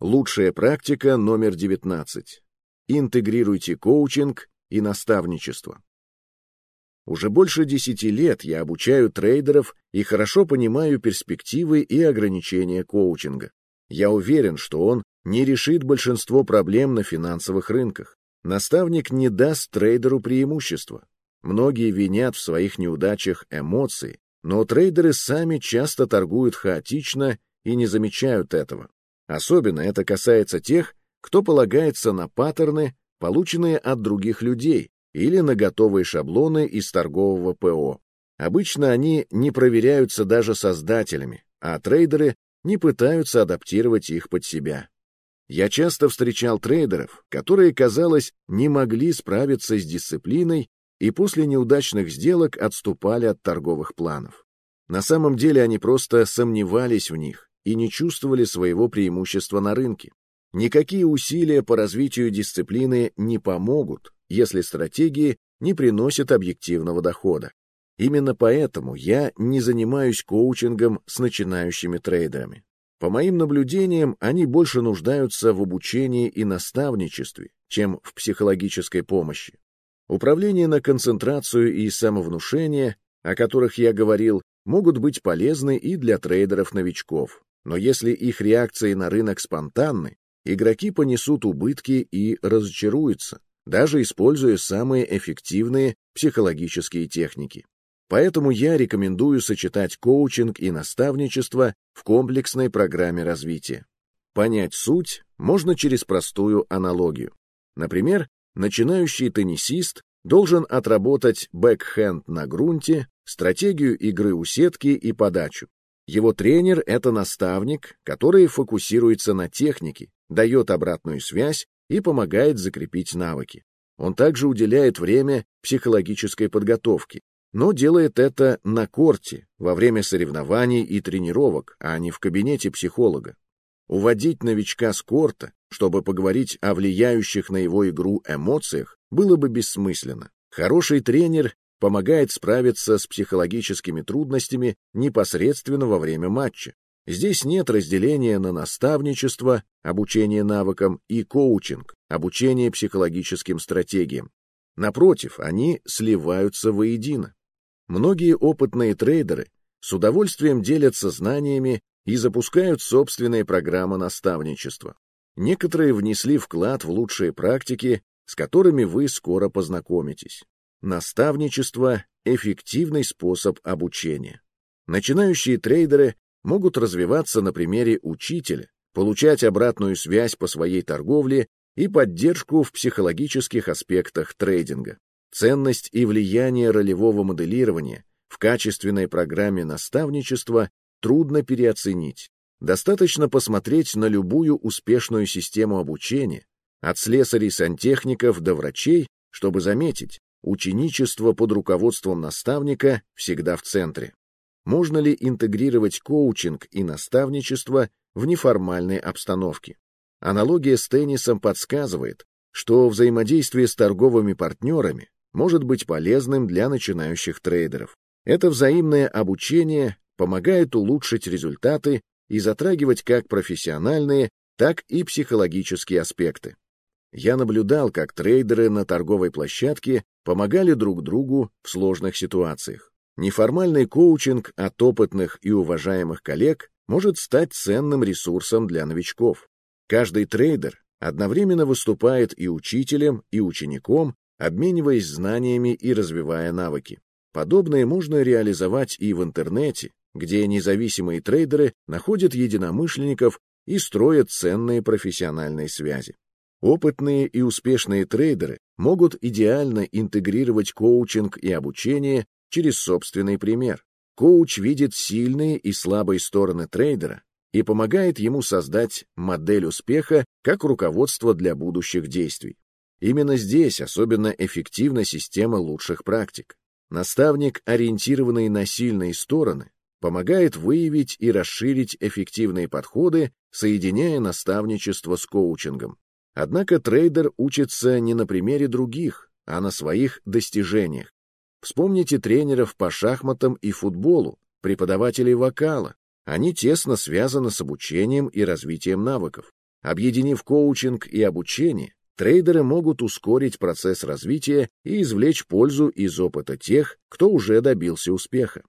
Лучшая практика номер 19. Интегрируйте коучинг и наставничество. Уже больше десяти лет я обучаю трейдеров и хорошо понимаю перспективы и ограничения коучинга. Я уверен, что он не решит большинство проблем на финансовых рынках. Наставник не даст трейдеру преимущества. Многие винят в своих неудачах эмоции, но трейдеры сами часто торгуют хаотично и не замечают этого. Особенно это касается тех, кто полагается на паттерны, полученные от других людей, или на готовые шаблоны из торгового ПО. Обычно они не проверяются даже создателями, а трейдеры не пытаются адаптировать их под себя. Я часто встречал трейдеров, которые, казалось, не могли справиться с дисциплиной и после неудачных сделок отступали от торговых планов. На самом деле они просто сомневались в них, и не чувствовали своего преимущества на рынке. Никакие усилия по развитию дисциплины не помогут, если стратегии не приносят объективного дохода. Именно поэтому я не занимаюсь коучингом с начинающими трейдерами. По моим наблюдениям, они больше нуждаются в обучении и наставничестве, чем в психологической помощи. Управление на концентрацию и самовнушение, о которых я говорил, могут быть полезны и для трейдеров-новичков. Но если их реакции на рынок спонтанны, игроки понесут убытки и разочаруются, даже используя самые эффективные психологические техники. Поэтому я рекомендую сочетать коучинг и наставничество в комплексной программе развития. Понять суть можно через простую аналогию. Например, начинающий теннисист должен отработать бэкхенд на грунте, стратегию игры у сетки и подачу. Его тренер — это наставник, который фокусируется на технике, дает обратную связь и помогает закрепить навыки. Он также уделяет время психологической подготовке, но делает это на корте, во время соревнований и тренировок, а не в кабинете психолога. Уводить новичка с корта, чтобы поговорить о влияющих на его игру эмоциях, было бы бессмысленно. Хороший тренер помогает справиться с психологическими трудностями непосредственно во время матча. Здесь нет разделения на наставничество, обучение навыкам и коучинг, обучение психологическим стратегиям. Напротив, они сливаются воедино. Многие опытные трейдеры с удовольствием делятся знаниями и запускают собственные программы наставничества. Некоторые внесли вклад в лучшие практики, с которыми вы скоро познакомитесь. Наставничество – эффективный способ обучения. Начинающие трейдеры могут развиваться на примере учителя, получать обратную связь по своей торговле и поддержку в психологических аспектах трейдинга. Ценность и влияние ролевого моделирования в качественной программе наставничества трудно переоценить. Достаточно посмотреть на любую успешную систему обучения, от слесарей-сантехников до врачей, чтобы заметить, Ученичество под руководством наставника всегда в центре. Можно ли интегрировать коучинг и наставничество в неформальной обстановке? Аналогия с теннисом подсказывает, что взаимодействие с торговыми партнерами может быть полезным для начинающих трейдеров. Это взаимное обучение помогает улучшить результаты и затрагивать как профессиональные, так и психологические аспекты. Я наблюдал, как трейдеры на торговой площадке помогали друг другу в сложных ситуациях. Неформальный коучинг от опытных и уважаемых коллег может стать ценным ресурсом для новичков. Каждый трейдер одновременно выступает и учителем, и учеником, обмениваясь знаниями и развивая навыки. Подобное можно реализовать и в интернете, где независимые трейдеры находят единомышленников и строят ценные профессиональные связи. Опытные и успешные трейдеры могут идеально интегрировать коучинг и обучение через собственный пример. Коуч видит сильные и слабые стороны трейдера и помогает ему создать модель успеха как руководство для будущих действий. Именно здесь особенно эффективна система лучших практик. Наставник, ориентированный на сильные стороны, помогает выявить и расширить эффективные подходы, соединяя наставничество с коучингом. Однако трейдер учится не на примере других, а на своих достижениях. Вспомните тренеров по шахматам и футболу, преподавателей вокала. Они тесно связаны с обучением и развитием навыков. Объединив коучинг и обучение, трейдеры могут ускорить процесс развития и извлечь пользу из опыта тех, кто уже добился успеха.